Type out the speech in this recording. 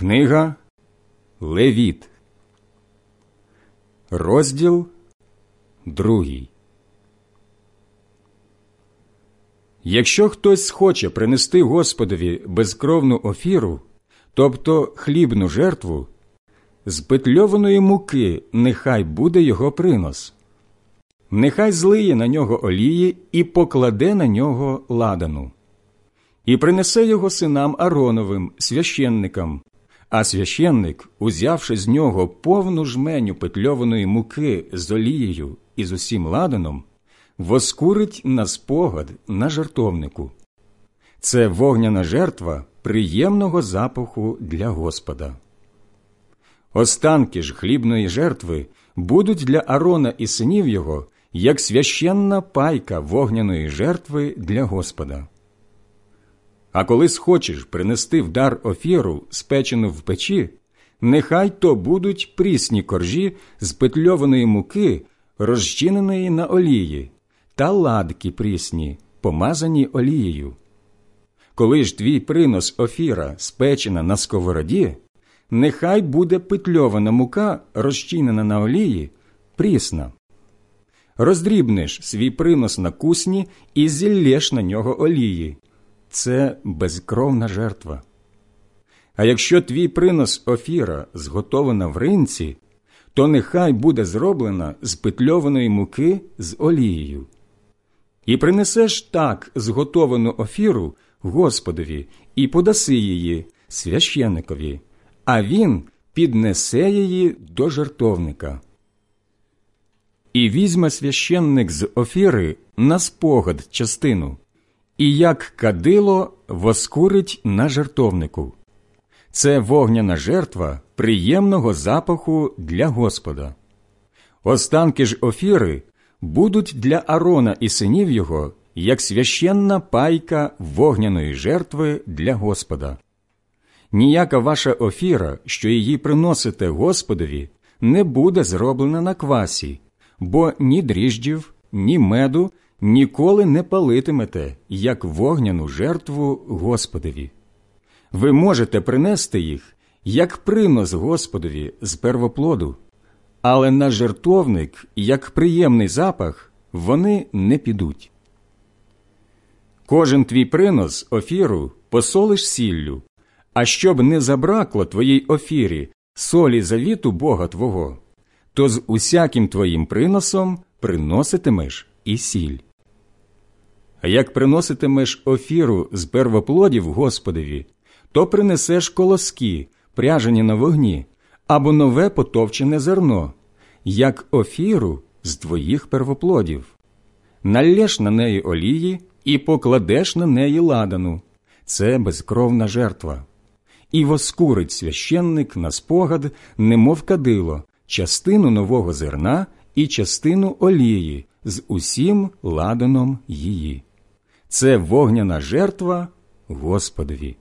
Книга Левіт, розділ другий. Якщо хтось схоче принести Господові безкровну офіру, тобто хлібну жертву, з петльованої муки нехай буде його принос, нехай злиє на нього олії і покладе на нього ладану, і принесе його синам Ароновим, священникам, а священник, узявши з нього повну жменю петльованої муки з олією і з усім ладаном, воскурить на спогад на жертовнику. Це вогняна жертва приємного запаху для Господа. Останки ж хлібної жертви будуть для Арона і синів його як священна пайка вогняної жертви для Господа. А коли схочеш принести в дар офіру, спечену в печі, нехай то будуть прісні коржі з петльованої муки, розчиненої на олії, та ладки прісні, помазані олією. Коли ж твій принос офіра спечена на сковороді, нехай буде петльована мука, розчинена на олії, прісна. Роздрібнеш свій принос на кусні і зіллєш на нього олії це безкровна жертва. А якщо твій принос офіра зготована в ринці, то нехай буде зроблена з петльованої муки з олією. І принесеш так зготовану офіру Господові і подаси її священникові, а він піднесе її до жертовника. І візьме священник з офіри на спогад частину і як кадило воскурить на жертовнику. Це вогняна жертва приємного запаху для Господа. Останки ж офіри будуть для Арона і синів його як священна пайка вогняної жертви для Господа. Ніяка ваша офіра, що її приносите Господові, не буде зроблена на квасі, бо ні дріжджів, ні меду ніколи не палитимете, як вогняну жертву Господові. Ви можете принести їх, як принос Господові з первоплоду, але на жертовник, як приємний запах, вони не підуть. Кожен твій принос офіру посолиш сіллю, а щоб не забракло твоїй офірі солі завіту Бога Твого, то з усяким твоїм приносом приноситимеш і сіль. А як приноситимеш офіру з первоплодів Господові, то принесеш колоски, пряжені на вогні, або нове потовчене зерно, як офіру з твоїх первоплодів. Налєш на неї олії і покладеш на неї ладану це безкровна жертва. І воскурить священник на спогад, немов кадило, частину нового зерна і частину олії з усім ладаном її це вогняна жертва Господові.